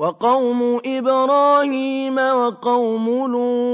وَقَوْمُ إِبْرَاهِيمَ وَقَوْمُ لُوطٍ